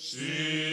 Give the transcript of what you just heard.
See.